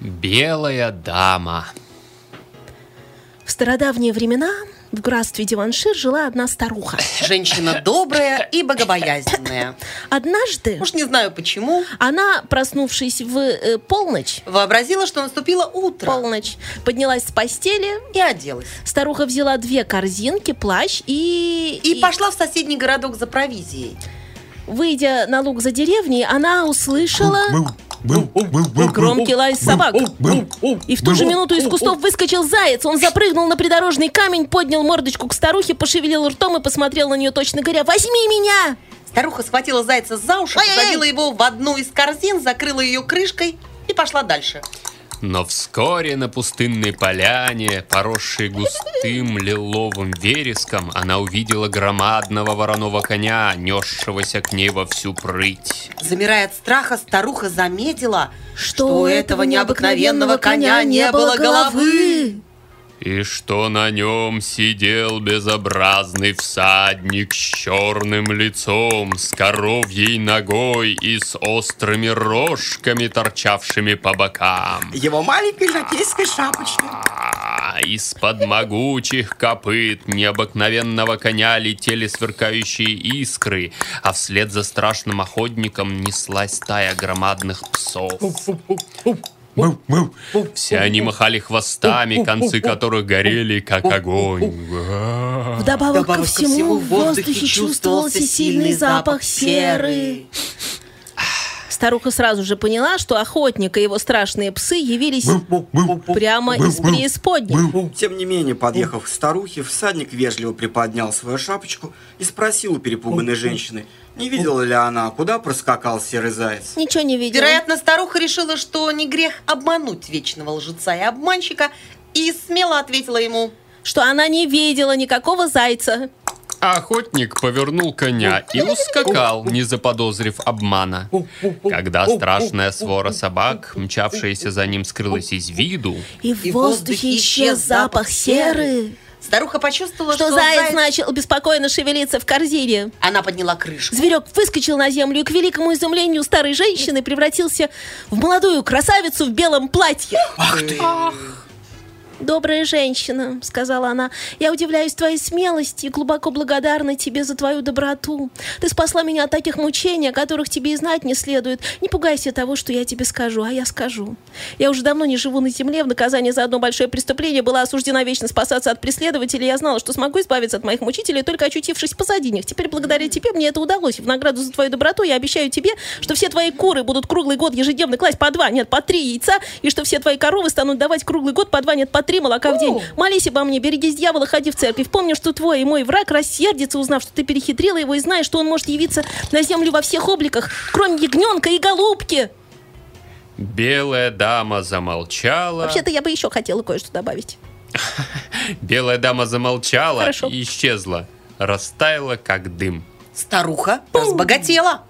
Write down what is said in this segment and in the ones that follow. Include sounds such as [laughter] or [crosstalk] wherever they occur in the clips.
Белая дама. В стародавние времена в графстве Диваншир жила одна старуха. [laughs] Женщина добрая и богобоязненная. [laughs] Однажды Уж не знаю почему, она, проснувшись в э, полночь, вообразила, что наступило утро полночь, поднялась с постели. и оделась. Старуха взяла две корзинки, плащ и... И пошла в соседний городок за провизией. Выйдя на луг за деревней, она услышала громкий лай собак. И в ту же минуту из кустов выскочил заяц. Он запрыгнул на придорожный камень, поднял мордочку к старухе, пошевелил ртом и посмотрел на нее точно говоря, «Возьми меня!» Старуха схватила зайца за уши, посадила его в одну из корзин, закрыла ее крышкой и пошла дальше. Но вскоре на пустынной поляне, поросшей густым лиловым вереском, она увидела громадного вороного коня, несшегося к ней во всю прыть. Замирая от страха, старуха заметила, Что у этого необыкновенного коня не было головы. И что на нем сидел безобразный всадник с черным лицом, с коровьей ногой и с острыми рожками, торчавшими по бокам. Его маленькой жакейской шапочке. А из-под могучих копыт необыкновенного коня летели сверкающие искры, а вслед за страшным охотником неслась стая громадных псов. Все они махали хвостами, концы которых горели, как огонь. Вдобавок, ко всему, в воздухе чувствовался сильный запах серы. Старуха сразу же поняла, что охотник и его страшные псы явились прямо из преисподней. Тем не менее, подъехав к старухе, всадник вежливо приподнял свою шапочку и спросил у перепуганной женщины, не видела ли она, куда проскакал серый заяц. Ничего не видела. Вероятно, старуха решила, что не грех обмануть вечного лжеца и обманщика, и смело ответила ему. Что она не видела никакого зайца. Охотник повернул коня и ускакал, не заподозрив обмана. Когда страшная свора собак, мчавшаяся за ним, скрылась из виду, И в воздухе исчез запах серы. Старуха почувствовала, Что заяц начал беспокойно шевелиться в корзине. Она подняла крышку. Зверек выскочил на землю и, к великому изумлению старой женщины, превратился в молодую красавицу в белом платье. Ах ты! «Добрая женщина», — сказала она, — «я удивляюсь твоей смелости и глубоко благодарна тебе за твою доброту. Ты спасла меня от таких мучений, о которых тебе и знать не следует. Не пугайся того, что я тебе скажу, а я скажу. Я уже давно не живу на земле, в наказание за одно большое преступление была осуждена вечно спасаться от преследователей. Я знала, что смогу избавиться от моих мучителей, только очутившись позади них. Теперь, благодаря тебе, мне это удалось. В награду за твою доброту я обещаю тебе, что все твои куры будут круглый год ежедневно класть по два, нет, по три яйца, и что все твои коровы станут давать круглый год по два, нет, по три молока в день. Молись обо мне, берегись дьявола, ходи в церковь. Помни, что твой и мой враг рассердится, узнав, что ты перехитрила его, и знаешь, что он может явиться на землю во всех обликах, кроме ягненка и голубки. белая дама замолчала. Вообще-то я бы еще хотела кое-что добавить. [laughs] Белая дама замолчала Хорошо. и исчезла, растаяла, как дым. Старуха разбогатела.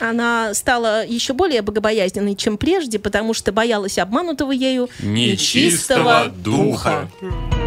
Она стала еще более богобоязненной, чем прежде, потому что боялась обманутого ею Нечистого духа. духа.